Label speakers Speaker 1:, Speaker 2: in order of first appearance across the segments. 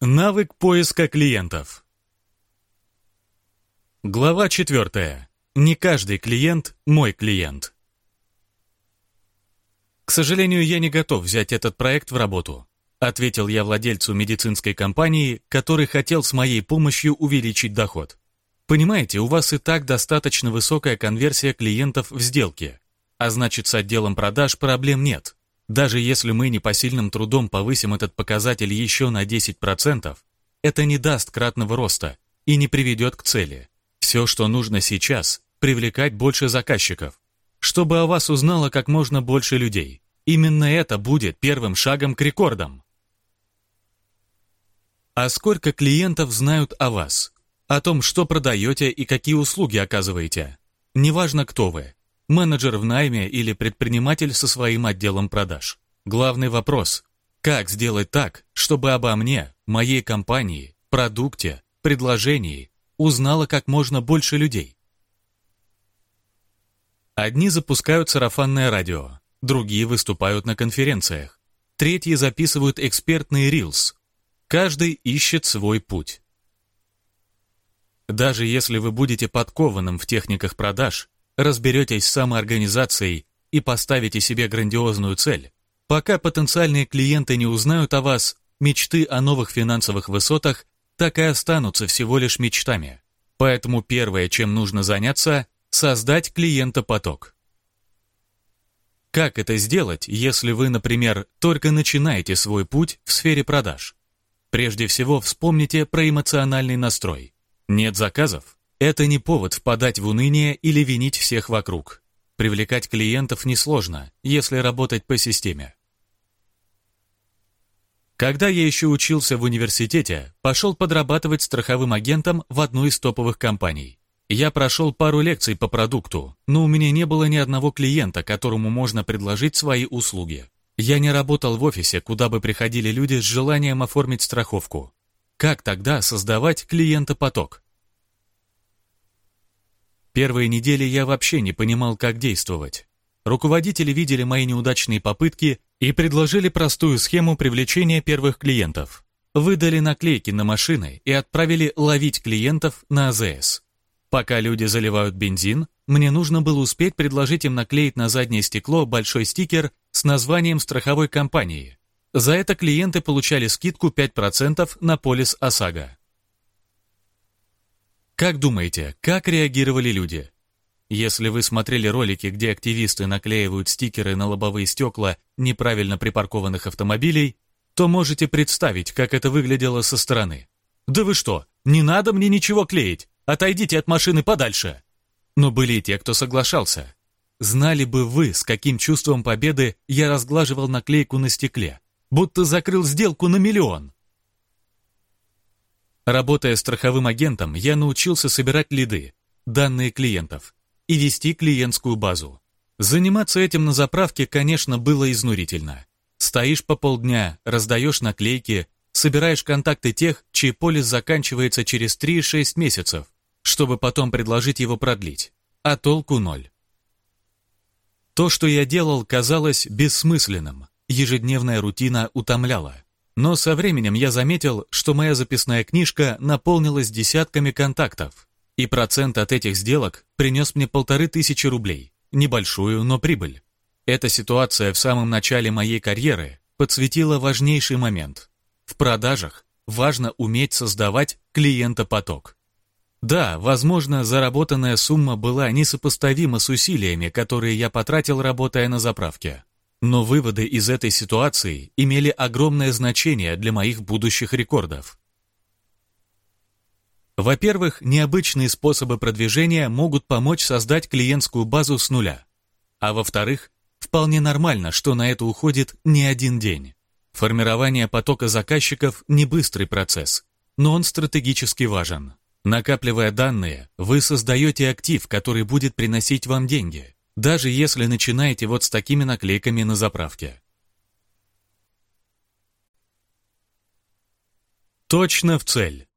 Speaker 1: Навык поиска клиентов. Глава 4. Не каждый клиент – мой клиент. К сожалению, я не готов взять этот проект в работу, ответил я владельцу медицинской компании, который хотел с моей помощью увеличить доход. Понимаете, у вас и так достаточно высокая конверсия клиентов в сделке, а значит, с отделом продаж проблем нет. Даже если мы непосильным трудом повысим этот показатель еще на 10%, это не даст кратного роста и не приведет к цели. Все, что нужно сейчас, привлекать больше заказчиков, чтобы о вас узнало как можно больше людей. Именно это будет первым шагом к рекордам. А сколько клиентов знают о вас? О том, что продаете и какие услуги оказываете? Неважно, кто вы менеджер в найме или предприниматель со своим отделом продаж. Главный вопрос – как сделать так, чтобы обо мне, моей компании, продукте, предложении узнало как можно больше людей? Одни запускают сарафанное радио, другие выступают на конференциях, третьи записывают экспертные рилс. Каждый ищет свой путь. Даже если вы будете подкованным в техниках продаж, разберетесь с самоорганизацией и поставите себе грандиозную цель, пока потенциальные клиенты не узнают о вас, мечты о новых финансовых высотах так и останутся всего лишь мечтами. Поэтому первое, чем нужно заняться – создать клиентопоток. Как это сделать, если вы, например, только начинаете свой путь в сфере продаж? Прежде всего вспомните про эмоциональный настрой. Нет заказов? Это не повод впадать в уныние или винить всех вокруг. Привлекать клиентов несложно, если работать по системе. Когда я еще учился в университете, пошел подрабатывать страховым агентом в одну из топовых компаний. Я прошел пару лекций по продукту, но у меня не было ни одного клиента, которому можно предложить свои услуги. Я не работал в офисе, куда бы приходили люди с желанием оформить страховку. Как тогда создавать клиентопоток? Первые недели я вообще не понимал, как действовать. Руководители видели мои неудачные попытки и предложили простую схему привлечения первых клиентов. Выдали наклейки на машины и отправили ловить клиентов на АЗС. Пока люди заливают бензин, мне нужно было успеть предложить им наклеить на заднее стекло большой стикер с названием страховой компании. За это клиенты получали скидку 5% на полис ОСАГО. Как думаете, как реагировали люди? Если вы смотрели ролики, где активисты наклеивают стикеры на лобовые стекла неправильно припаркованных автомобилей, то можете представить, как это выглядело со стороны. «Да вы что, не надо мне ничего клеить! Отойдите от машины подальше!» Но были и те, кто соглашался. Знали бы вы, с каким чувством победы я разглаживал наклейку на стекле, будто закрыл сделку на миллион. Работая страховым агентом, я научился собирать лиды, данные клиентов, и вести клиентскую базу. Заниматься этим на заправке, конечно, было изнурительно. Стоишь по полдня, раздаешь наклейки, собираешь контакты тех, чей полис заканчивается через 3-6 месяцев, чтобы потом предложить его продлить. А толку ноль. То, что я делал, казалось бессмысленным. Ежедневная рутина утомляла. Но со временем я заметил, что моя записная книжка наполнилась десятками контактов, и процент от этих сделок принес мне полторы тысячи рублей. Небольшую, но прибыль. Эта ситуация в самом начале моей карьеры подсветила важнейший момент. В продажах важно уметь создавать клиентопоток. Да, возможно, заработанная сумма была несопоставима с усилиями, которые я потратил, работая на заправке. Но выводы из этой ситуации имели огромное значение для моих будущих рекордов. Во-первых, необычные способы продвижения могут помочь создать клиентскую базу с нуля. А во-вторых, вполне нормально, что на это уходит не один день. Формирование потока заказчиков – не быстрый процесс, но он стратегически важен. Накапливая данные, вы создаете актив, который будет приносить вам деньги – даже если начинаете вот с такими наклейками на заправке. Точно в цель.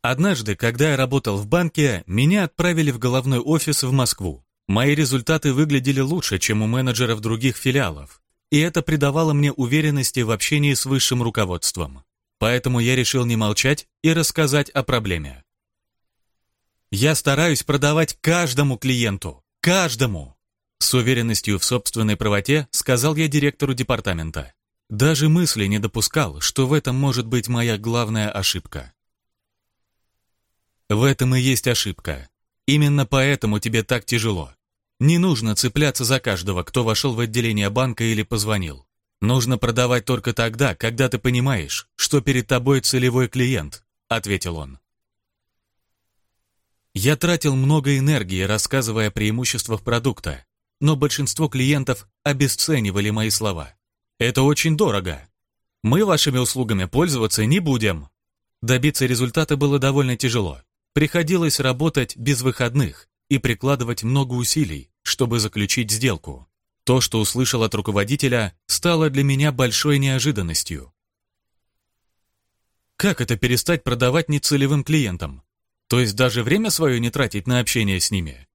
Speaker 1: Однажды, когда я работал в банке, меня отправили в головной офис в Москву. Мои результаты выглядели лучше, чем у менеджеров других филиалов. и это придавало мне уверенности в общении с высшим руководством. Поэтому я решил не молчать и рассказать о проблеме. Я стараюсь продавать каждому клиенту. Каждому. С уверенностью в собственной правоте сказал я директору департамента. Даже мысли не допускал, что в этом может быть моя главная ошибка. В этом и есть ошибка. Именно поэтому тебе так тяжело. Не нужно цепляться за каждого, кто вошел в отделение банка или позвонил. Нужно продавать только тогда, когда ты понимаешь, что перед тобой целевой клиент, ответил он. Я тратил много энергии, рассказывая о преимуществах продукта, но большинство клиентов обесценивали мои слова. Это очень дорого. Мы вашими услугами пользоваться не будем. Добиться результата было довольно тяжело. Приходилось работать без выходных и прикладывать много усилий, чтобы заключить сделку. То, что услышал от руководителя, стало для меня большой неожиданностью. Как это перестать продавать нецелевым клиентам? То есть даже время свое не тратить на общение с ними?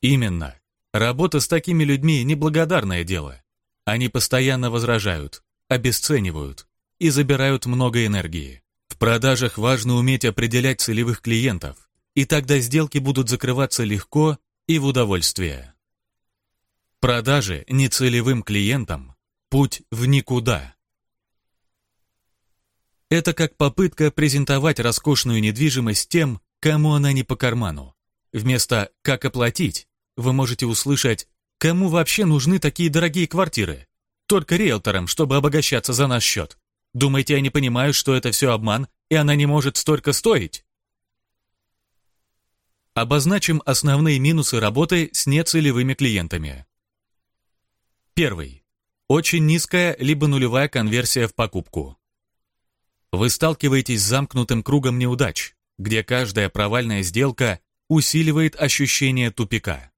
Speaker 1: Именно. Работа с такими людьми – неблагодарное дело. Они постоянно возражают, обесценивают и забирают много энергии. В продажах важно уметь определять целевых клиентов, и тогда сделки будут закрываться легко и в удовольствие. Продажи нецелевым клиентам – путь в никуда. Это как попытка презентовать роскошную недвижимость тем, кому она не по карману. Вместо «как оплатить» вы можете услышать «кому вообще нужны такие дорогие квартиры?» Только риэлторам, чтобы обогащаться за наш счет. Думаете, я не понимаю, что это все обман, и она не может столько стоить? Обозначим основные минусы работы с нецелевыми клиентами. Первый. Очень низкая либо нулевая конверсия в покупку. Вы сталкиваетесь с замкнутым кругом неудач, где каждая провальная сделка усиливает ощущение тупика.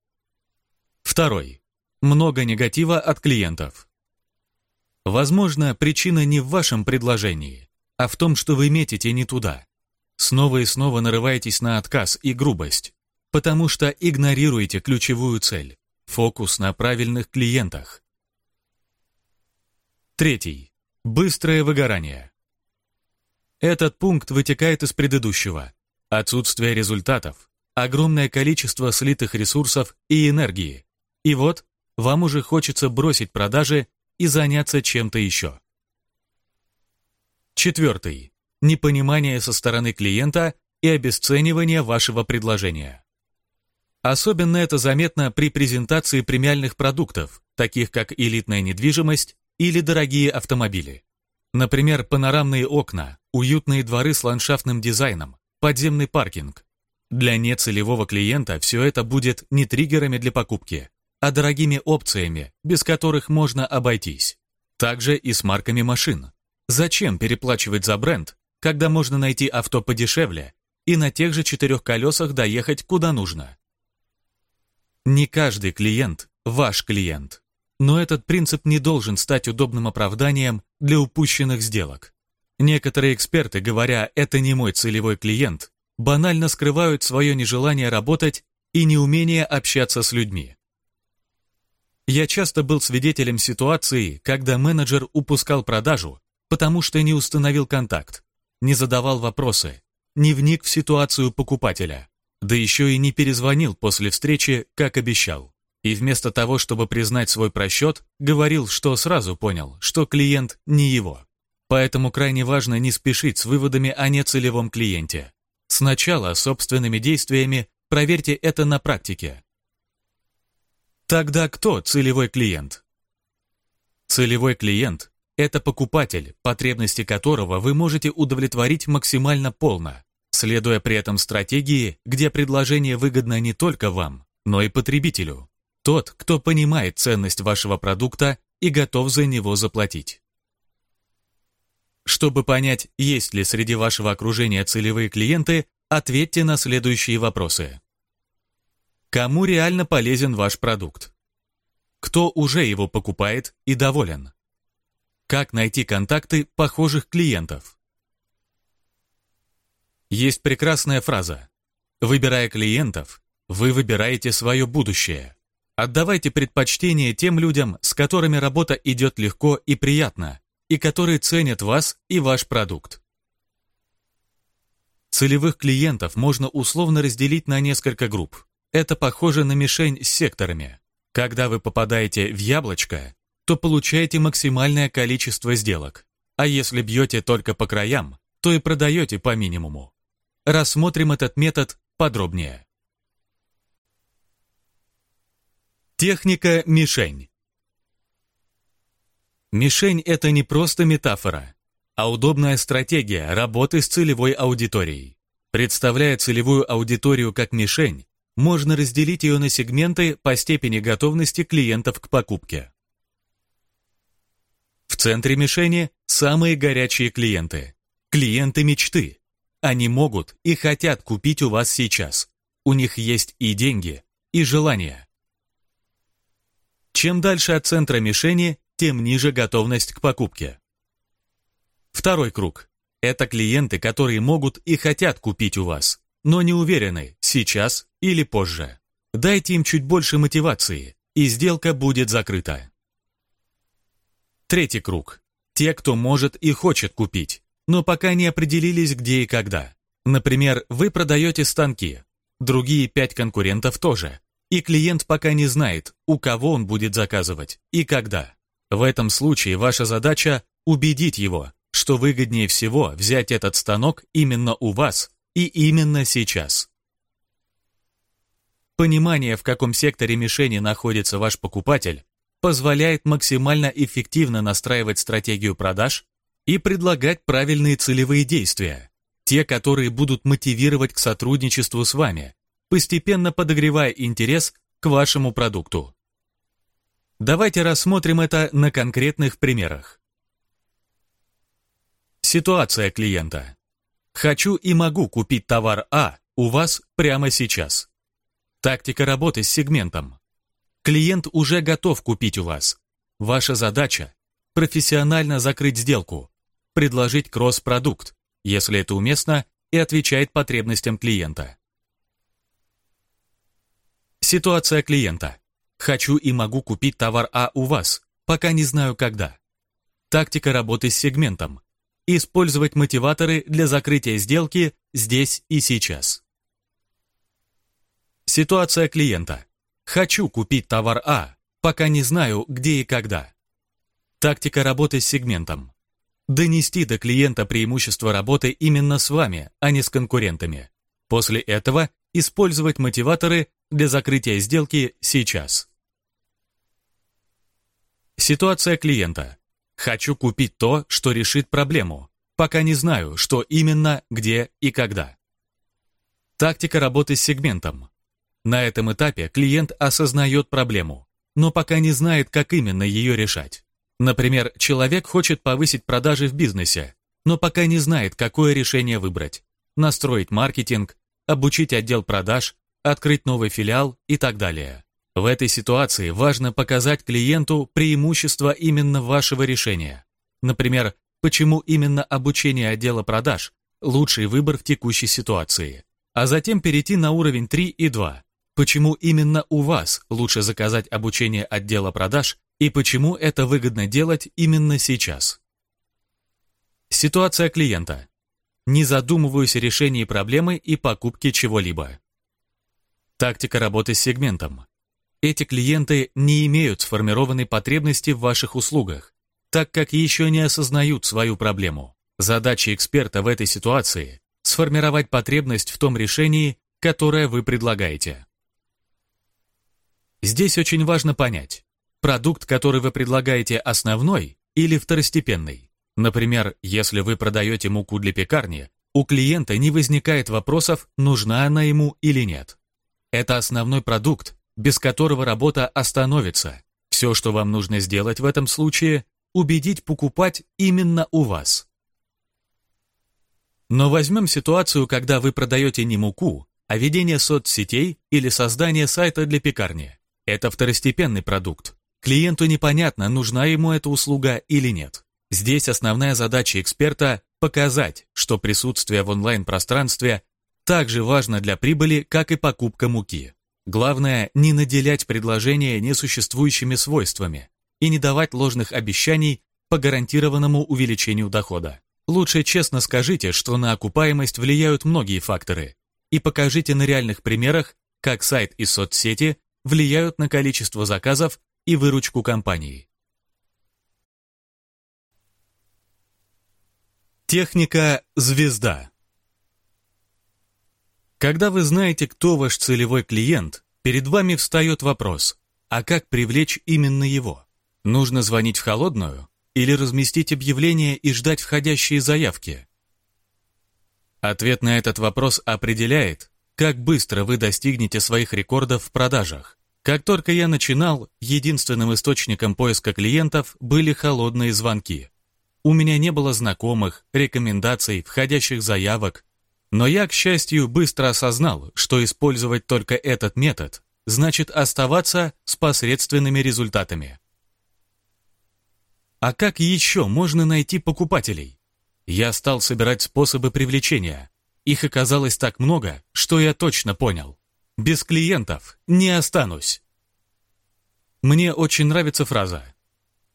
Speaker 1: Второй. Много негатива от клиентов. Возможно, причина не в вашем предложении, а в том, что вы метите не туда. Снова и снова нарываетесь на отказ и грубость, потому что игнорируете ключевую цель – фокус на правильных клиентах. Третий. Быстрое выгорание. Этот пункт вытекает из предыдущего. Отсутствие результатов, огромное количество слитых ресурсов и энергии. И вот, вам уже хочется бросить продажи и заняться чем-то еще. Четвертый. Непонимание со стороны клиента и обесценивание вашего предложения. Особенно это заметно при презентации премиальных продуктов, таких как элитная недвижимость или дорогие автомобили. Например, панорамные окна, уютные дворы с ландшафтным дизайном, подземный паркинг. Для нецелевого клиента все это будет не триггерами для покупки, а дорогими опциями, без которых можно обойтись. Также и с марками машин. Зачем переплачивать за бренд, когда можно найти авто подешевле и на тех же четырех колесах доехать куда нужно? Не каждый клиент – ваш клиент. Но этот принцип не должен стать удобным оправданием для упущенных сделок. Некоторые эксперты, говоря «это не мой целевой клиент», банально скрывают свое нежелание работать и неумение общаться с людьми. Я часто был свидетелем ситуации, когда менеджер упускал продажу, потому что не установил контакт, не задавал вопросы, не вник в ситуацию покупателя, да еще и не перезвонил после встречи, как обещал. И вместо того, чтобы признать свой просчет, говорил, что сразу понял, что клиент не его. Поэтому крайне важно не спешить с выводами о нецелевом клиенте. Сначала собственными действиями проверьте это на практике, Тогда кто целевой клиент? Целевой клиент – это покупатель, потребности которого вы можете удовлетворить максимально полно, следуя при этом стратегии, где предложение выгодно не только вам, но и потребителю. Тот, кто понимает ценность вашего продукта и готов за него заплатить. Чтобы понять, есть ли среди вашего окружения целевые клиенты, ответьте на следующие вопросы. Кому реально полезен ваш продукт? Кто уже его покупает и доволен? Как найти контакты похожих клиентов? Есть прекрасная фраза. Выбирая клиентов, вы выбираете свое будущее. Отдавайте предпочтение тем людям, с которыми работа идет легко и приятно, и которые ценят вас и ваш продукт. Целевых клиентов можно условно разделить на несколько групп. Это похоже на мишень с секторами. Когда вы попадаете в яблочко, то получаете максимальное количество сделок. А если бьете только по краям, то и продаете по минимуму. Рассмотрим этот метод подробнее. Техника мишень. Мишень – это не просто метафора, а удобная стратегия работы с целевой аудиторией. Представляя целевую аудиторию как мишень, можно разделить ее на сегменты по степени готовности клиентов к покупке. В центре мишени самые горячие клиенты. Клиенты мечты. Они могут и хотят купить у вас сейчас. У них есть и деньги, и желание. Чем дальше от центра мишени, тем ниже готовность к покупке. Второй круг. Это клиенты, которые могут и хотят купить у вас, но не уверены, сейчас или позже. Дайте им чуть больше мотивации, и сделка будет закрыта. Третий круг. Те, кто может и хочет купить, но пока не определились где и когда. Например, вы продаете станки, другие пять конкурентов тоже, и клиент пока не знает, у кого он будет заказывать и когда. В этом случае ваша задача – убедить его, что выгоднее всего взять этот станок именно у вас и именно сейчас. Понимание, в каком секторе мишени находится ваш покупатель, позволяет максимально эффективно настраивать стратегию продаж и предлагать правильные целевые действия, те, которые будут мотивировать к сотрудничеству с вами, постепенно подогревая интерес к вашему продукту. Давайте рассмотрим это на конкретных примерах. Ситуация клиента. Хочу и могу купить товар А у вас прямо сейчас. Тактика работы с сегментом. Клиент уже готов купить у вас. Ваша задача – профессионально закрыть сделку, предложить кросс-продукт, если это уместно и отвечает потребностям клиента. Ситуация клиента. Хочу и могу купить товар А у вас, пока не знаю когда. Тактика работы с сегментом. Использовать мотиваторы для закрытия сделки здесь и сейчас. Ситуация клиента. Хочу купить товар А, пока не знаю, где и когда. Тактика работы с сегментом. Донести до клиента преимущество работы именно с вами, а не с конкурентами. После этого использовать мотиваторы для закрытия сделки сейчас. Ситуация клиента. Хочу купить то, что решит проблему, пока не знаю, что именно, где и когда. Тактика работы с сегментом. На этом этапе клиент осознает проблему, но пока не знает, как именно ее решать. Например, человек хочет повысить продажи в бизнесе, но пока не знает, какое решение выбрать. Настроить маркетинг, обучить отдел продаж, открыть новый филиал и так далее. В этой ситуации важно показать клиенту преимущество именно вашего решения. Например, почему именно обучение отдела продаж – лучший выбор в текущей ситуации. А затем перейти на уровень 3 и 2. Почему именно у вас лучше заказать обучение отдела продаж и почему это выгодно делать именно сейчас. Ситуация клиента. Не задумываюсь о решении проблемы и покупке чего-либо. Тактика работы с сегментом. Эти клиенты не имеют сформированной потребности в ваших услугах, так как еще не осознают свою проблему. Задача эксперта в этой ситуации – сформировать потребность в том решении, которое вы предлагаете. Здесь очень важно понять, продукт, который вы предлагаете, основной или второстепенный. Например, если вы продаете муку для пекарни, у клиента не возникает вопросов, нужна она ему или нет. Это основной продукт, без которого работа остановится. Все, что вам нужно сделать в этом случае, убедить покупать именно у вас. Но возьмем ситуацию, когда вы продаете не муку, а ведение соцсетей или создание сайта для пекарни. Это второстепенный продукт. Клиенту непонятно, нужна ему эта услуга или нет. Здесь основная задача эксперта – показать, что присутствие в онлайн-пространстве так же важно для прибыли, как и покупка муки. Главное, не наделять предложения несуществующими свойствами и не давать ложных обещаний по гарантированному увеличению дохода. Лучше честно скажите, что на окупаемость влияют многие факторы, и покажите на реальных примерах, как сайт и соцсети влияют на количество заказов и выручку компании. Техника «Звезда». Когда вы знаете, кто ваш целевой клиент, перед вами встает вопрос, а как привлечь именно его? Нужно звонить в холодную или разместить объявление и ждать входящие заявки? Ответ на этот вопрос определяет, как быстро вы достигнете своих рекордов в продажах. Как только я начинал, единственным источником поиска клиентов были холодные звонки. У меня не было знакомых, рекомендаций, входящих заявок. Но я, к счастью, быстро осознал, что использовать только этот метод значит оставаться с посредственными результатами. А как еще можно найти покупателей? Я стал собирать способы привлечения. Их оказалось так много, что я точно понял. Без клиентов не останусь. Мне очень нравится фраза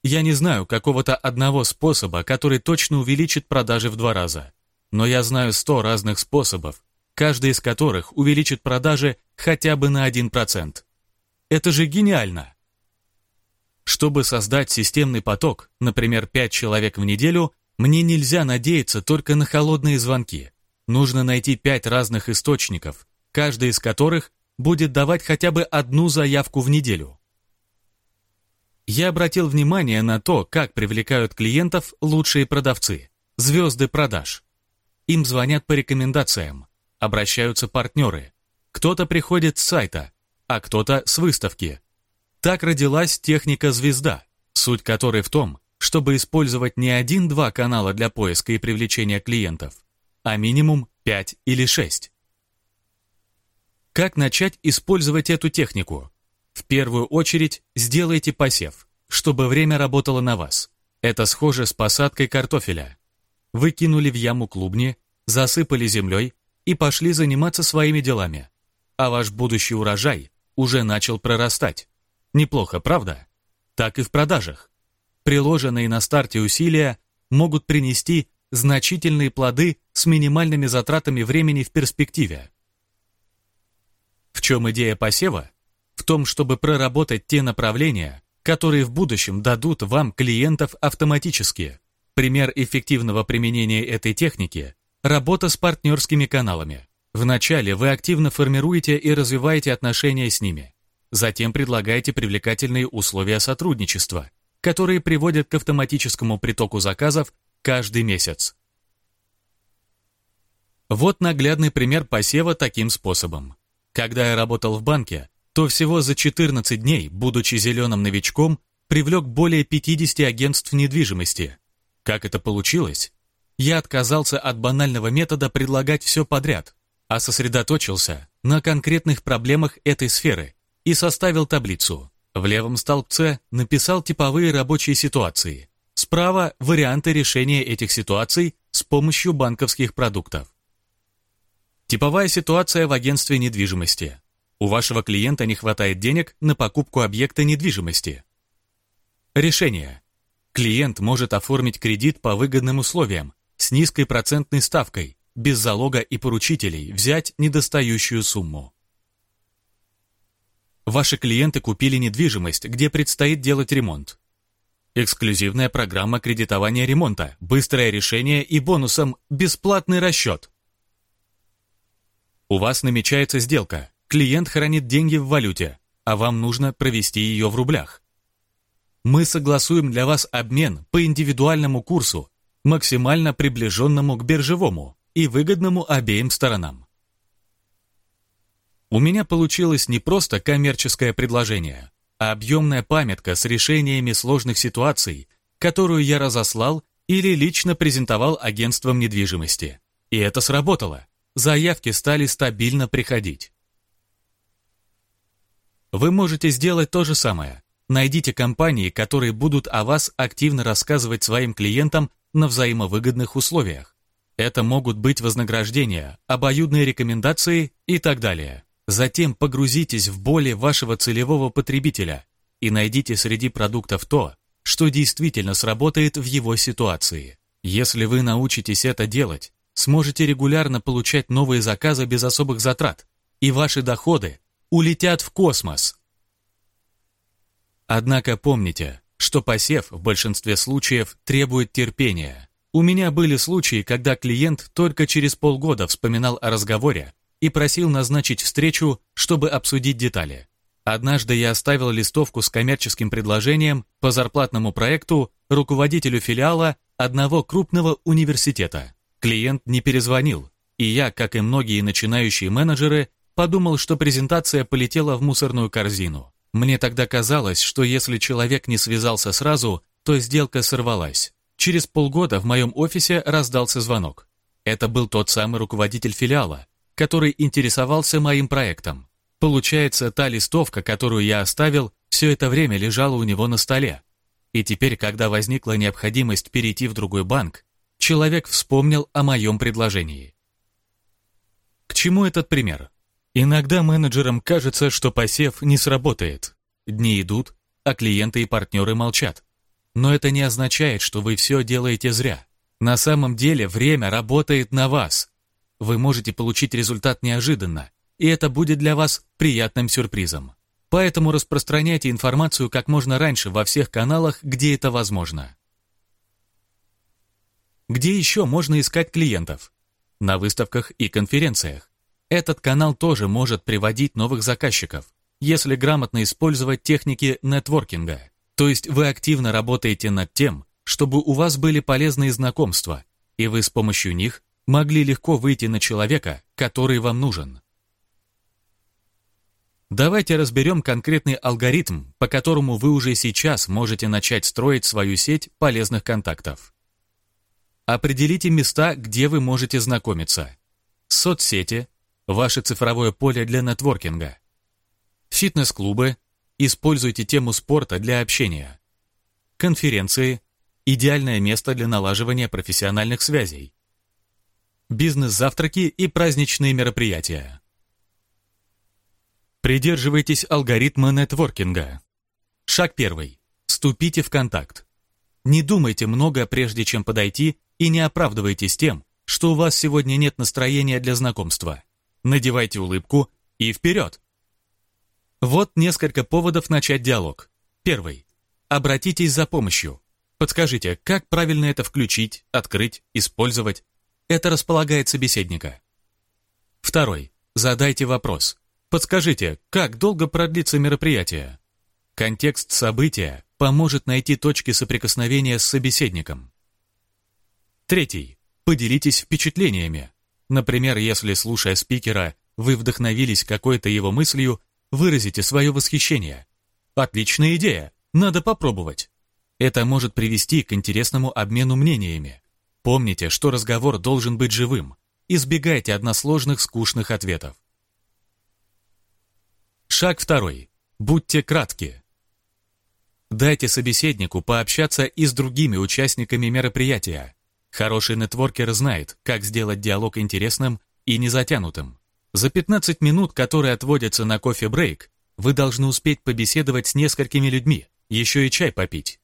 Speaker 1: «Я не знаю какого-то одного способа, который точно увеличит продажи в два раза, но я знаю сто разных способов, каждый из которых увеличит продажи хотя бы на 1%. Это же гениально! Чтобы создать системный поток, например, 5 человек в неделю, мне нельзя надеяться только на холодные звонки. Нужно найти 5 разных источников, каждый из которых будет давать хотя бы одну заявку в неделю. Я обратил внимание на то, как привлекают клиентов лучшие продавцы, звезды продаж. Им звонят по рекомендациям, обращаются партнеры. Кто-то приходит с сайта, а кто-то с выставки, так родилась техника «Звезда», суть которой в том, чтобы использовать не один-два канала для поиска и привлечения клиентов, а минимум 5 или 6. Как начать использовать эту технику? В первую очередь сделайте посев, чтобы время работало на вас. Это схоже с посадкой картофеля. Вы кинули в яму клубни, засыпали землей и пошли заниматься своими делами. А ваш будущий урожай уже начал прорастать. Неплохо, правда? Так и в продажах. Приложенные на старте усилия могут принести значительные плоды с минимальными затратами времени в перспективе. В чем идея посева? В том, чтобы проработать те направления, которые в будущем дадут вам клиентов автоматически. Пример эффективного применения этой техники – работа с партнерскими каналами. Вначале вы активно формируете и развиваете отношения с ними. Затем предлагайте привлекательные условия сотрудничества, которые приводят к автоматическому притоку заказов каждый месяц. Вот наглядный пример посева таким способом. Когда я работал в банке, то всего за 14 дней, будучи зеленым новичком, привлек более 50 агентств недвижимости. Как это получилось? Я отказался от банального метода предлагать все подряд, а сосредоточился на конкретных проблемах этой сферы и составил таблицу. В левом столбце написал типовые рабочие ситуации. Справа – варианты решения этих ситуаций с помощью банковских продуктов. Типовая ситуация в агентстве недвижимости. У вашего клиента не хватает денег на покупку объекта недвижимости. Решение. Клиент может оформить кредит по выгодным условиям, с низкой процентной ставкой, без залога и поручителей, взять недостающую сумму. Ваши клиенты купили недвижимость, где предстоит делать ремонт. Эксклюзивная программа кредитования ремонта, быстрое решение и бонусом бесплатный расчет. У вас намечается сделка. Клиент хранит деньги в валюте, а вам нужно провести ее в рублях. Мы согласуем для вас обмен по индивидуальному курсу, максимально приближенному к биржевому и выгодному обеим сторонам. У меня получилось не просто коммерческое предложение, а объемная памятка с решениями сложных ситуаций, которую я разослал или лично презентовал агентствам недвижимости. И это сработало. Заявки стали стабильно приходить. Вы можете сделать то же самое. Найдите компании, которые будут о вас активно рассказывать своим клиентам на взаимовыгодных условиях. Это могут быть вознаграждения, обоюдные рекомендации и так далее. Затем погрузитесь в боли вашего целевого потребителя и найдите среди продуктов то, что действительно сработает в его ситуации. Если вы научитесь это делать, сможете регулярно получать новые заказы без особых затрат, и ваши доходы улетят в космос. Однако помните, что посев в большинстве случаев требует терпения. У меня были случаи, когда клиент только через полгода вспоминал о разговоре и просил назначить встречу, чтобы обсудить детали. Однажды я оставил листовку с коммерческим предложением по зарплатному проекту руководителю филиала одного крупного университета. Клиент не перезвонил, и я, как и многие начинающие менеджеры, подумал, что презентация полетела в мусорную корзину. Мне тогда казалось, что если человек не связался сразу, то сделка сорвалась. Через полгода в моем офисе раздался звонок. Это был тот самый руководитель филиала, который интересовался моим проектом. Получается, та листовка, которую я оставил, все это время лежала у него на столе. И теперь, когда возникла необходимость перейти в другой банк, человек вспомнил о моем предложении. К чему этот пример? Иногда менеджерам кажется, что посев не сработает. Дни идут, а клиенты и партнеры молчат. Но это не означает, что вы все делаете зря. На самом деле время работает на вас. Вы можете получить результат неожиданно, и это будет для вас приятным сюрпризом. Поэтому распространяйте информацию как можно раньше во всех каналах, где это возможно. Где еще можно искать клиентов? На выставках и конференциях. Этот канал тоже может приводить новых заказчиков, если грамотно использовать техники нетворкинга. То есть вы активно работаете над тем, чтобы у вас были полезные знакомства, и вы с помощью них могли легко выйти на человека, который вам нужен. Давайте разберем конкретный алгоритм, по которому вы уже сейчас можете начать строить свою сеть полезных контактов. Определите места, где вы можете знакомиться. Соцсети, ваше цифровое поле для нетворкинга. Фитнес-клубы, используйте тему спорта для общения. Конференции, идеальное место для налаживания профессиональных связей. Бизнес-завтраки и праздничные мероприятия. Придерживайтесь алгоритма нетворкинга. Шаг первый. Вступите в контакт. Не думайте много, прежде чем подойти, и не оправдывайтесь тем, что у вас сегодня нет настроения для знакомства надевайте улыбку и вперед. Вот несколько поводов начать диалог. Первый. Обратитесь за помощью. Подскажите, как правильно это включить, открыть, использовать. Это располагает собеседника. Второй. Задайте вопрос. Подскажите, как долго продлится мероприятие? Контекст события поможет найти точки соприкосновения с собеседником. Третий. Поделитесь впечатлениями. Например, если, слушая спикера, вы вдохновились какой-то его мыслью, выразите свое восхищение. Отличная идея, надо попробовать. Это может привести к интересному обмену мнениями. Помните, что разговор должен быть живым. Избегайте односложных скучных ответов. Шаг второй. Будьте кратки. Дайте собеседнику пообщаться и с другими участниками мероприятия. Хороший нетворкер знает, как сделать диалог интересным и незатянутым. За 15 минут, которые отводятся на кофе-брейк, вы должны успеть побеседовать с несколькими людьми, еще и чай попить.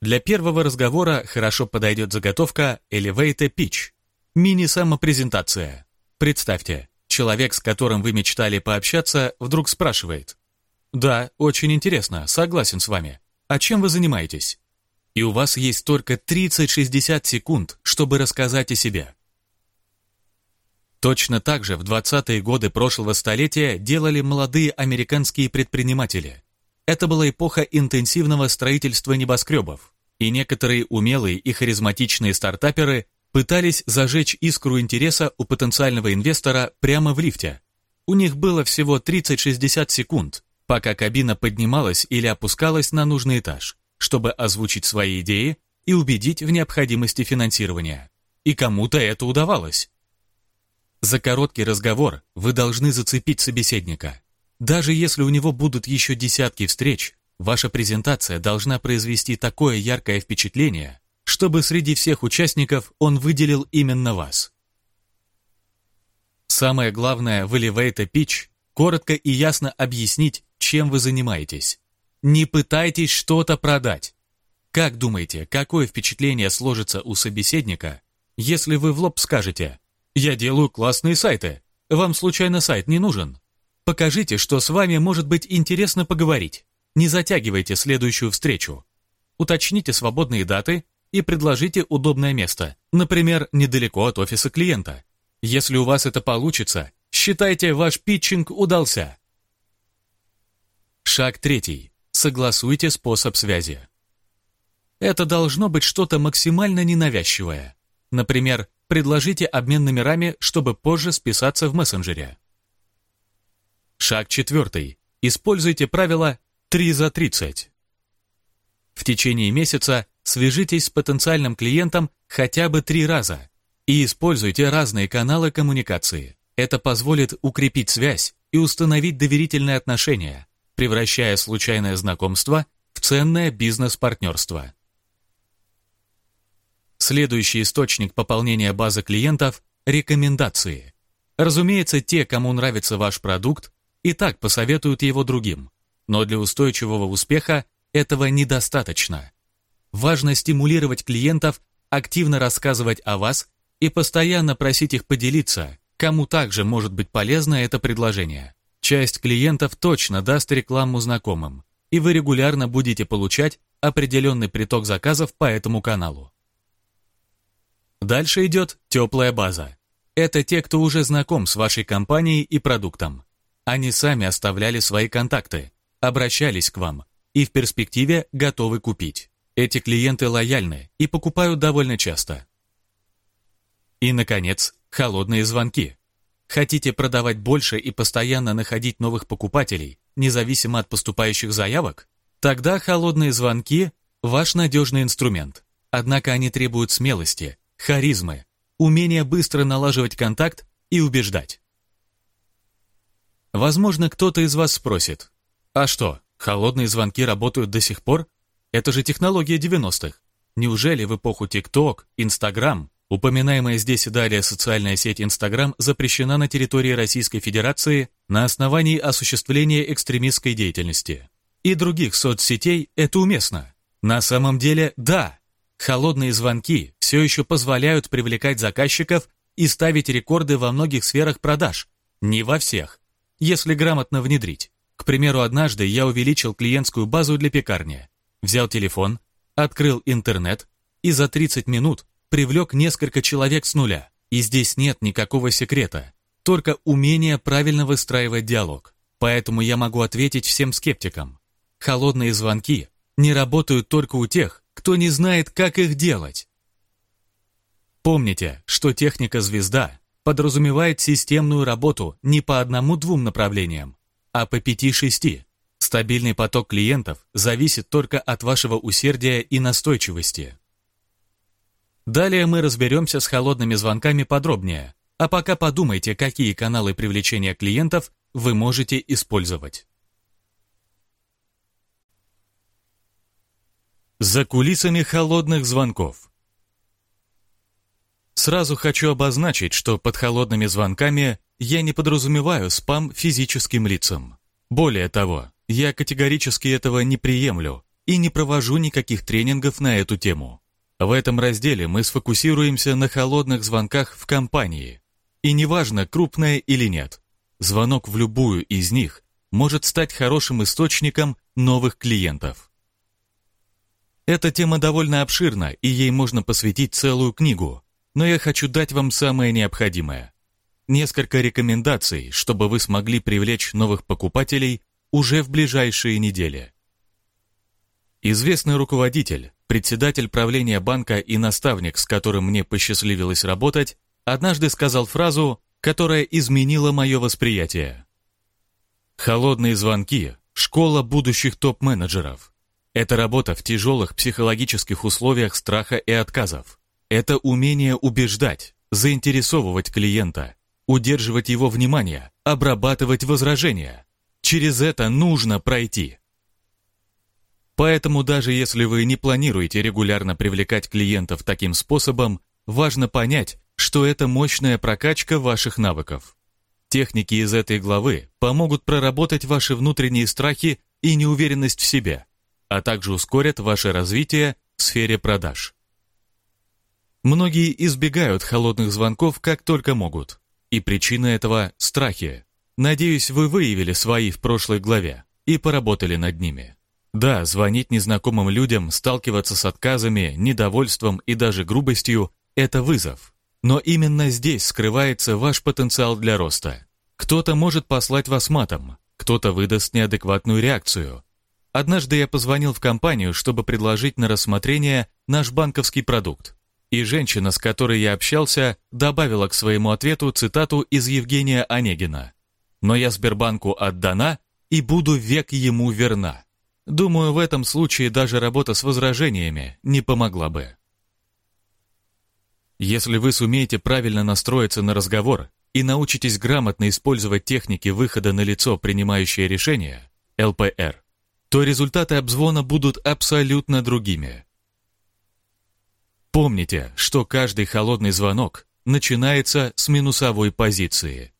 Speaker 1: Для первого разговора хорошо подойдет заготовка Elevator Pitch, мини-самопрезентация. Представьте, человек, с которым вы мечтали пообщаться, вдруг спрашивает. «Да, очень интересно, согласен с вами. А чем вы занимаетесь?» И у вас есть только 30-60 секунд, чтобы рассказать о себе. Точно так же в 20-е годы прошлого столетия делали молодые американские предприниматели. Это была эпоха интенсивного строительства небоскребов, и некоторые умелые и харизматичные стартаперы пытались зажечь искру интереса у потенциального инвестора прямо в лифте. У них было всего 30-60 секунд, пока кабина поднималась или опускалась на нужный этаж чтобы озвучить свои идеи и убедить в необходимости финансирования. И кому-то это удавалось. За короткий разговор вы должны зацепить собеседника. Даже если у него будут еще десятки встреч, ваша презентация должна произвести такое яркое впечатление, чтобы среди всех участников он выделил именно вас. Самое главное в Elevator Pitch – коротко и ясно объяснить, чем вы занимаетесь. Не пытайтесь что-то продать. Как думаете, какое впечатление сложится у собеседника, если вы в лоб скажете «Я делаю классные сайты, вам случайно сайт не нужен?» Покажите, что с вами может быть интересно поговорить. Не затягивайте следующую встречу. Уточните свободные даты и предложите удобное место, например, недалеко от офиса клиента. Если у вас это получится, считайте, ваш питчинг удался. Шаг третий. Согласуйте способ связи. Это должно быть что-то максимально ненавязчивое. Например, предложите обмен номерами, чтобы позже списаться в мессенджере. Шаг четвертый. Используйте правило 3 за 30. В течение месяца свяжитесь с потенциальным клиентом хотя бы три раза и используйте разные каналы коммуникации. Это позволит укрепить связь и установить доверительные отношения, превращая случайное знакомство в ценное бизнес-партнерство. Следующий источник пополнения базы клиентов – рекомендации. Разумеется, те, кому нравится ваш продукт, и так посоветуют его другим. Но для устойчивого успеха этого недостаточно. Важно стимулировать клиентов, активно рассказывать о вас и постоянно просить их поделиться, кому также может быть полезно это предложение. Часть клиентов точно даст рекламу знакомым, и вы регулярно будете получать определенный приток заказов по этому каналу. Дальше идет теплая база. Это те, кто уже знаком с вашей компанией и продуктом. Они сами оставляли свои контакты, обращались к вам и в перспективе готовы купить. Эти клиенты лояльны и покупают довольно часто. И, наконец, холодные звонки. Хотите продавать больше и постоянно находить новых покупателей, независимо от поступающих заявок? Тогда холодные звонки – ваш надежный инструмент. Однако они требуют смелости, харизмы, умения быстро налаживать контакт и убеждать. Возможно, кто-то из вас спросит, а что, холодные звонки работают до сих пор? Это же технология 90-х. Неужели в эпоху TikTok, Instagram Упоминаемая здесь и далее социальная сеть Instagram запрещена на территории Российской Федерации на основании осуществления экстремистской деятельности. И других соцсетей это уместно. На самом деле, да, холодные звонки все еще позволяют привлекать заказчиков и ставить рекорды во многих сферах продаж. Не во всех, если грамотно внедрить. К примеру, однажды я увеличил клиентскую базу для пекарни. Взял телефон, открыл интернет и за 30 минут привлек несколько человек с нуля. И здесь нет никакого секрета, только умение правильно выстраивать диалог. Поэтому я могу ответить всем скептикам. Холодные звонки не работают только у тех, кто не знает, как их делать. Помните, что техника «Звезда» подразумевает системную работу не по одному-двум направлениям, а по пяти-шести. Стабильный поток клиентов зависит только от вашего усердия и настойчивости. Далее мы разберемся с холодными звонками подробнее, а пока подумайте, какие каналы привлечения клиентов вы можете использовать. За кулисами холодных звонков. Сразу хочу обозначить, что под холодными звонками я не подразумеваю спам физическим лицам. Более того, я категорически этого не приемлю и не провожу никаких тренингов на эту тему. В этом разделе мы сфокусируемся на холодных звонках в компании. И неважно, крупное или нет, звонок в любую из них может стать хорошим источником новых клиентов. Эта тема довольно обширна, и ей можно посвятить целую книгу, но я хочу дать вам самое необходимое. Несколько рекомендаций, чтобы вы смогли привлечь новых покупателей уже в ближайшие недели. Известный руководитель, председатель правления банка и наставник, с которым мне посчастливилось работать, однажды сказал фразу, которая изменила мое восприятие. «Холодные звонки – школа будущих топ-менеджеров. Это работа в тяжелых психологических условиях страха и отказов. Это умение убеждать, заинтересовывать клиента, удерживать его внимание, обрабатывать возражения. Через это нужно пройти. Поэтому даже если вы не планируете регулярно привлекать клиентов таким способом, важно понять, что это мощная прокачка ваших навыков. Техники из этой главы помогут проработать ваши внутренние страхи и неуверенность в себе, а также ускорят ваше развитие в сфере продаж. Многие избегают холодных звонков как только могут, и причина этого – страхи. Надеюсь, вы выявили свои в прошлой главе и поработали над ними. Да, звонить незнакомым людям, сталкиваться с отказами, недовольством и даже грубостью – это вызов. Но именно здесь скрывается ваш потенциал для роста. Кто-то может послать вас матом, кто-то выдаст неадекватную реакцию. Однажды я позвонил в компанию, чтобы предложить на рассмотрение наш банковский продукт. И женщина, с которой я общался, добавила к своему ответу цитату из Евгения Онегина. «Но я Сбербанку отдана и буду век ему верна». Думаю, в этом случае даже работа с возражениями не помогла бы. Если вы сумеете правильно настроиться на разговор и научитесь грамотно использовать техники выхода на лицо принимающее решения, ЛПР, то результаты обзвона будут абсолютно другими. Помните, что каждый холодный звонок начинается с минусовой позиции.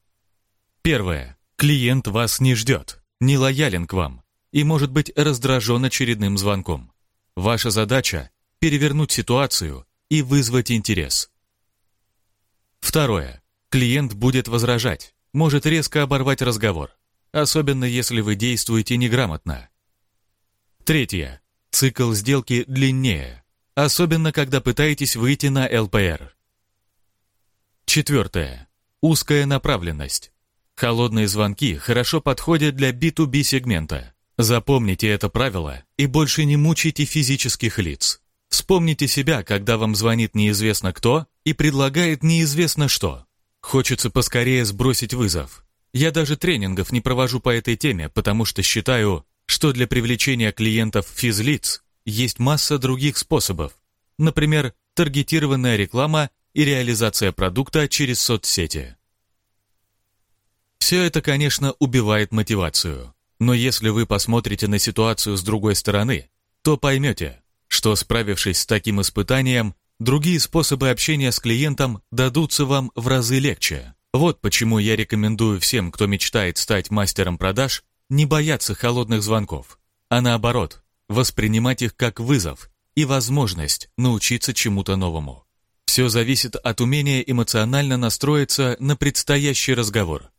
Speaker 1: Первое. Клиент вас не ждет, не лоялен к вам, и может быть раздражен очередным звонком. Ваша задача – перевернуть ситуацию и вызвать интерес. Второе. Клиент будет возражать, может резко оборвать разговор, особенно если вы действуете неграмотно. Третье. Цикл сделки длиннее, особенно когда пытаетесь выйти на ЛПР. Четвертое. Узкая направленность. Холодные звонки хорошо подходят для B2B сегмента. Запомните это правило и больше не мучайте физических лиц. Вспомните себя, когда вам звонит неизвестно кто и предлагает неизвестно что. Хочется поскорее сбросить вызов. Я даже тренингов не провожу по этой теме, потому что считаю, что для привлечения клиентов физлиц есть масса других способов. Например, таргетированная реклама и реализация продукта через соцсети. Все это, конечно, убивает мотивацию. Но если вы посмотрите на ситуацию с другой стороны, то поймете, что справившись с таким испытанием, другие способы общения с клиентом дадутся вам в разы легче. Вот почему я рекомендую всем, кто мечтает стать мастером продаж, не бояться холодных звонков, а наоборот, воспринимать их как вызов и возможность научиться чему-то новому. Все зависит от умения эмоционально настроиться на предстоящий разговор.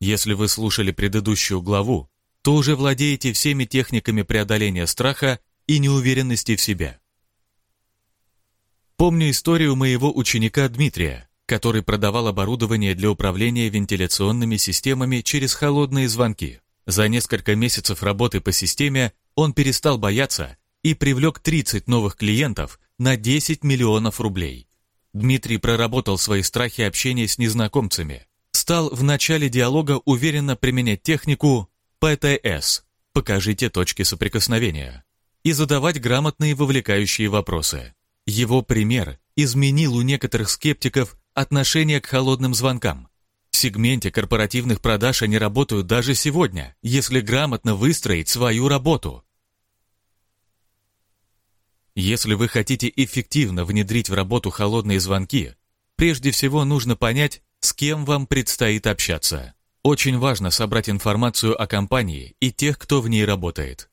Speaker 1: Если вы слушали предыдущую главу, то уже владеете всеми техниками преодоления страха и неуверенности в себе. Помню историю моего ученика Дмитрия, который продавал оборудование для управления вентиляционными системами через холодные звонки. За несколько месяцев работы по системе он перестал бояться и привлек 30 новых клиентов на 10 миллионов рублей. Дмитрий проработал свои страхи общения с незнакомцами, стал в начале диалога уверенно применять технику ПТС – покажите точки соприкосновения, и задавать грамотные вовлекающие вопросы. Его пример изменил у некоторых скептиков отношение к холодным звонкам. В сегменте корпоративных продаж они работают даже сегодня, если грамотно выстроить свою работу. Если вы хотите эффективно внедрить в работу холодные звонки, прежде всего нужно понять, с кем вам предстоит общаться. Очень важно собрать информацию о компании и тех, кто в ней работает.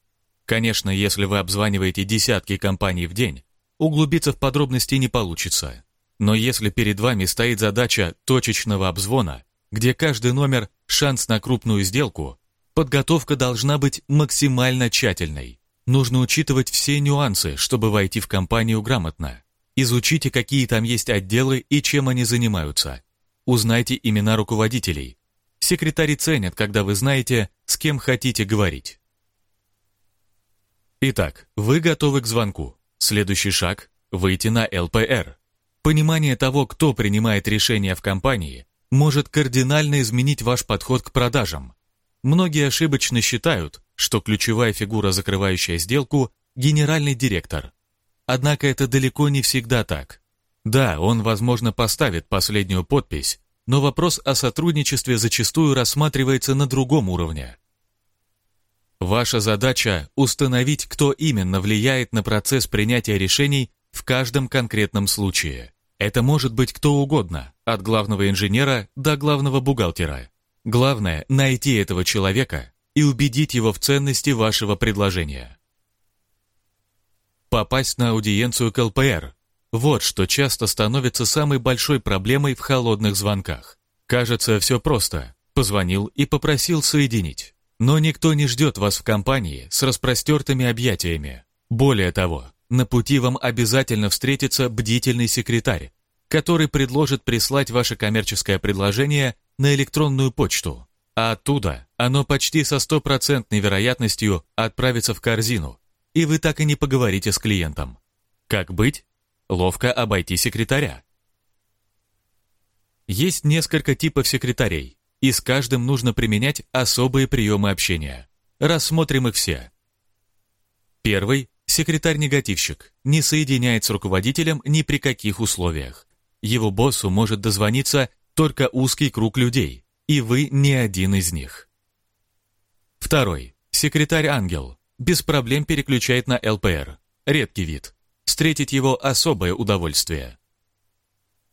Speaker 1: Конечно, если вы обзваниваете десятки компаний в день, углубиться в подробности не получится. Но если перед вами стоит задача точечного обзвона, где каждый номер – шанс на крупную сделку, подготовка должна быть максимально тщательной. Нужно учитывать все нюансы, чтобы войти в компанию грамотно. Изучите, какие там есть отделы и чем они занимаются. Узнайте имена руководителей, Секретари ценят, когда вы знаете, с кем хотите говорить. Итак, вы готовы к звонку. Следующий шаг – выйти на ЛПР. Понимание того, кто принимает решения в компании, может кардинально изменить ваш подход к продажам. Многие ошибочно считают, что ключевая фигура, закрывающая сделку – генеральный директор. Однако это далеко не всегда так. Да, он, возможно, поставит последнюю подпись, но вопрос о сотрудничестве зачастую рассматривается на другом уровне. Ваша задача – установить, кто именно влияет на процесс принятия решений в каждом конкретном случае. Это может быть кто угодно, от главного инженера до главного бухгалтера. Главное – найти этого человека и убедить его в ценности вашего предложения. Попасть на аудиенцию к ЛПР – вот что часто становится самой большой проблемой в холодных звонках. Кажется, все просто. Позвонил и попросил соединить. Но никто не ждет вас в компании с распростертыми объятиями. Более того, на пути вам обязательно встретится бдительный секретарь, который предложит прислать ваше коммерческое предложение на электронную почту, а оттуда оно почти со стопроцентной вероятностью отправится в корзину, и вы так и не поговорите с клиентом. Как быть? Ловко обойти секретаря. Есть несколько типов секретарей, и с каждым нужно применять особые приемы общения. Рассмотрим их все. Первый – секретарь-негативщик, не соединяет с руководителем ни при каких условиях. Его боссу может дозвониться только узкий круг людей, и вы не один из них. Второй – секретарь-ангел, без проблем переключает на ЛПР, редкий вид. Встретить его особое удовольствие.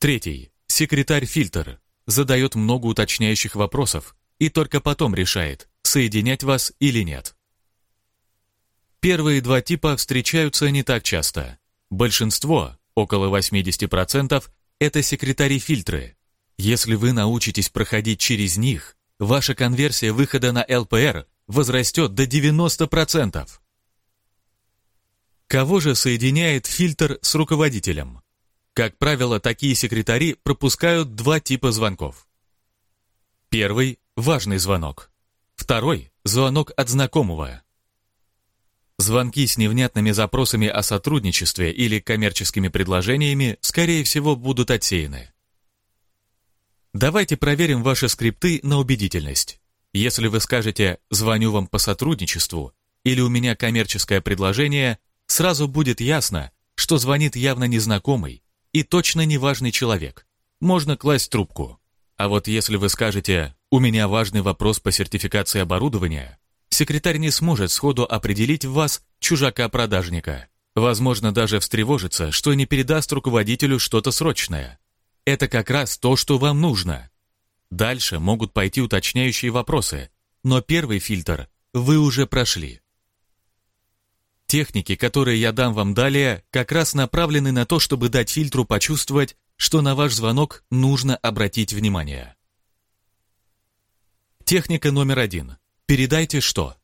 Speaker 1: Третий – секретарь-фильтр, задает много уточняющих вопросов и только потом решает, соединять вас или нет. Первые два типа встречаются не так часто. Большинство, около 80%, это секретари-фильтры. Если вы научитесь проходить через них, ваша конверсия выхода на ЛПР возрастет до 90%. Кого же соединяет фильтр с руководителем? Как правило, такие секретари пропускают два типа звонков. Первый – важный звонок. Второй – звонок от знакомого. Звонки с невнятными запросами о сотрудничестве или коммерческими предложениями, скорее всего, будут отсеяны. Давайте проверим ваши скрипты на убедительность. Если вы скажете «звоню вам по сотрудничеству» или «у меня коммерческое предложение», сразу будет ясно, что звонит явно незнакомый, и точно не важный человек. Можно класть трубку. А вот если вы скажете «У меня важный вопрос по сертификации оборудования», секретарь не сможет сходу определить в вас чужака-продажника. Возможно, даже встревожится, что не передаст руководителю что-то срочное. Это как раз то, что вам нужно. Дальше могут пойти уточняющие вопросы, но первый фильтр вы уже прошли. Техники, которые я дам вам далее, как раз направлены на то, чтобы дать фильтру почувствовать, что на ваш звонок нужно обратить внимание. Техника номер один. Передайте что?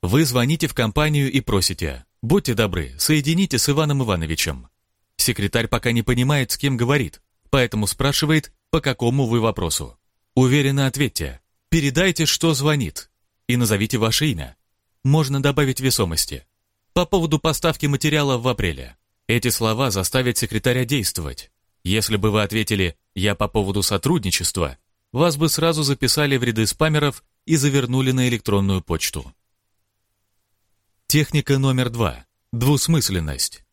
Speaker 1: Вы звоните в компанию и просите, будьте добры, соедините с Иваном Ивановичем. Секретарь пока не понимает, с кем говорит, поэтому спрашивает, по какому вы вопросу. Уверенно ответьте, передайте, что звонит, и назовите ваше имя можно добавить весомости. По поводу поставки материала в апреле. Эти слова заставят секретаря действовать. Если бы вы ответили «я по поводу сотрудничества», вас бы сразу записали в ряды спамеров и завернули на электронную почту. Техника номер два. Двусмысленность.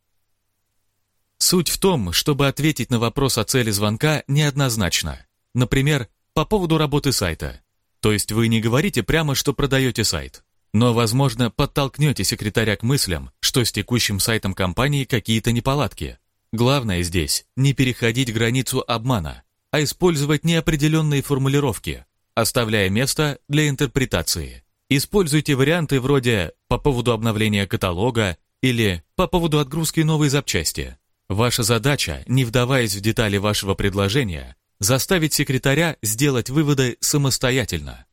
Speaker 1: Суть в том, чтобы ответить на вопрос о цели звонка неоднозначно. Например, по поводу работы сайта. То есть вы не говорите прямо, что продаете сайт. Но, возможно, подтолкнете секретаря к мыслям, что с текущим сайтом компании какие-то неполадки. Главное здесь не переходить границу обмана, а использовать неопределенные формулировки, оставляя место для интерпретации. Используйте варианты вроде «по поводу обновления каталога» или «по поводу отгрузки новой запчасти». Ваша задача, не вдаваясь в детали вашего предложения, заставить секретаря сделать выводы самостоятельно.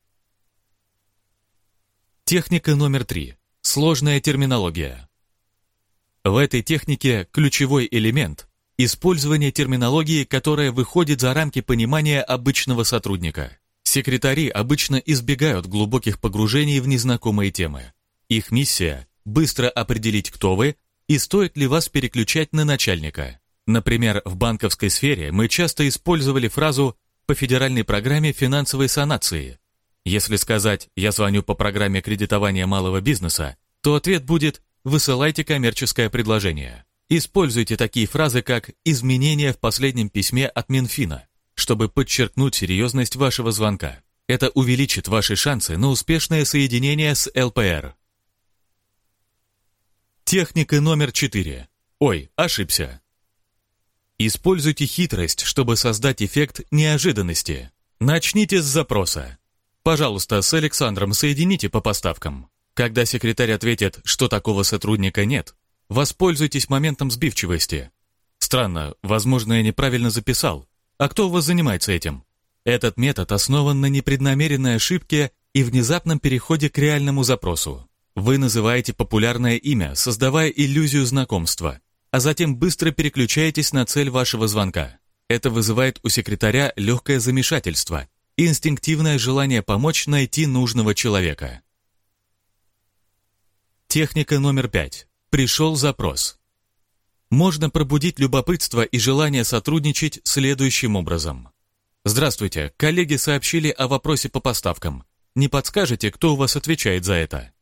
Speaker 1: Техника номер три. Сложная терминология. В этой технике ключевой элемент – использование терминологии, которая выходит за рамки понимания обычного сотрудника. Секретари обычно избегают глубоких погружений в незнакомые темы. Их миссия – быстро определить, кто вы и стоит ли вас переключать на начальника. Например, в банковской сфере мы часто использовали фразу «по федеральной программе финансовой санации», если сказать «я звоню по программе кредитования малого бизнеса», то ответ будет «высылайте коммерческое предложение». Используйте такие фразы, как «изменения в последнем письме от Минфина», чтобы подчеркнуть серьезность вашего звонка. Это увеличит ваши шансы на успешное соединение с ЛПР. Техника номер 4. Ой, ошибся. Используйте хитрость, чтобы создать эффект неожиданности. Начните с запроса. Пожалуйста, с Александром соедините по поставкам. Когда секретарь ответит, что такого сотрудника нет, воспользуйтесь моментом сбивчивости. Странно, возможно, я неправильно записал. А кто у вас занимается этим? Этот метод основан на непреднамеренной ошибке и внезапном переходе к реальному запросу. Вы называете популярное имя, создавая иллюзию знакомства, а затем быстро переключаетесь на цель вашего звонка. Это вызывает у секретаря легкое замешательство инстинктивное желание помочь найти нужного человека. Техника номер пять. Пришел запрос. Можно пробудить любопытство и желание сотрудничать следующим образом. Здравствуйте, коллеги сообщили о вопросе по поставкам. Не подскажете, кто у вас отвечает за это?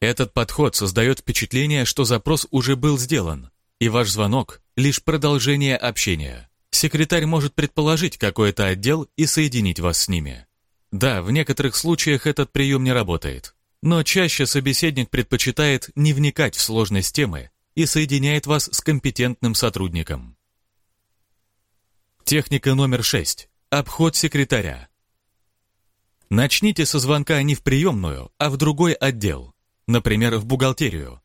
Speaker 1: Этот подход создает впечатление, что запрос уже был сделан, и ваш звонок – лишь продолжение общения. Секретарь может предположить какой-то отдел и соединить вас с ними. Да, в некоторых случаях этот прием не работает, но чаще собеседник предпочитает не вникать в сложность темы и соединяет вас с компетентным сотрудником. Техника номер 6. Обход секретаря. Начните со звонка не в приемную, а в другой отдел например, в бухгалтерию.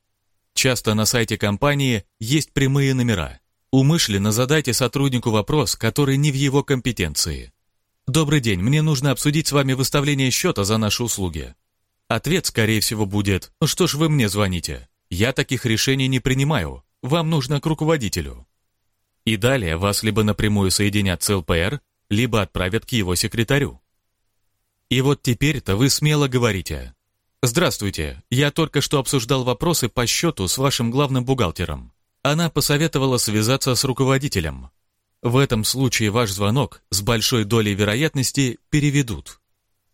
Speaker 1: Часто на сайте компании есть прямые номера. Умышленно задайте сотруднику вопрос, который не в его компетенции. «Добрый день, мне нужно обсудить с вами выставление счета за наши услуги». Ответ, скорее всего, будет «Ну «Что ж вы мне звоните? Я таких решений не принимаю. Вам нужно к руководителю». И далее вас либо напрямую соединят с ЛПР, либо отправят к его секретарю. И вот теперь-то вы смело говорите «Здравствуйте. Я только что обсуждал вопросы по счету с вашим главным бухгалтером. Она посоветовала связаться с руководителем. В этом случае ваш звонок с большой долей вероятности переведут.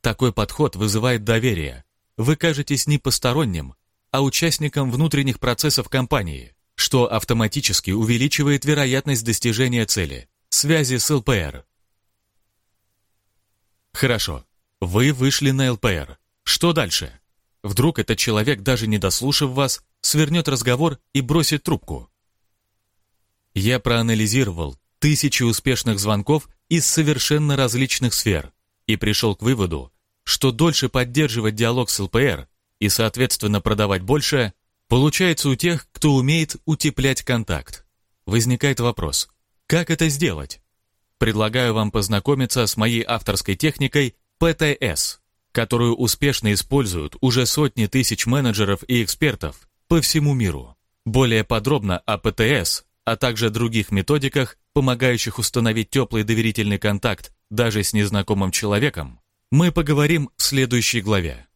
Speaker 1: Такой подход вызывает доверие. Вы кажетесь не посторонним, а участником внутренних процессов компании, что автоматически увеличивает вероятность достижения цели – связи с ЛПР. Хорошо. Вы вышли на ЛПР. Что дальше? Вдруг этот человек, даже не дослушав вас, свернет разговор и бросит трубку. Я проанализировал тысячи успешных звонков из совершенно различных сфер и пришел к выводу, что дольше поддерживать диалог с ЛПР и, соответственно, продавать больше, получается у тех, кто умеет утеплять контакт. Возникает вопрос, как это сделать? Предлагаю вам познакомиться с моей авторской техникой ПТС которую успешно используют уже сотни тысяч менеджеров и экспертов по всему миру. Более подробно о ПТС, а также других методиках, помогающих установить теплый доверительный контакт даже с незнакомым человеком, мы поговорим в следующей главе.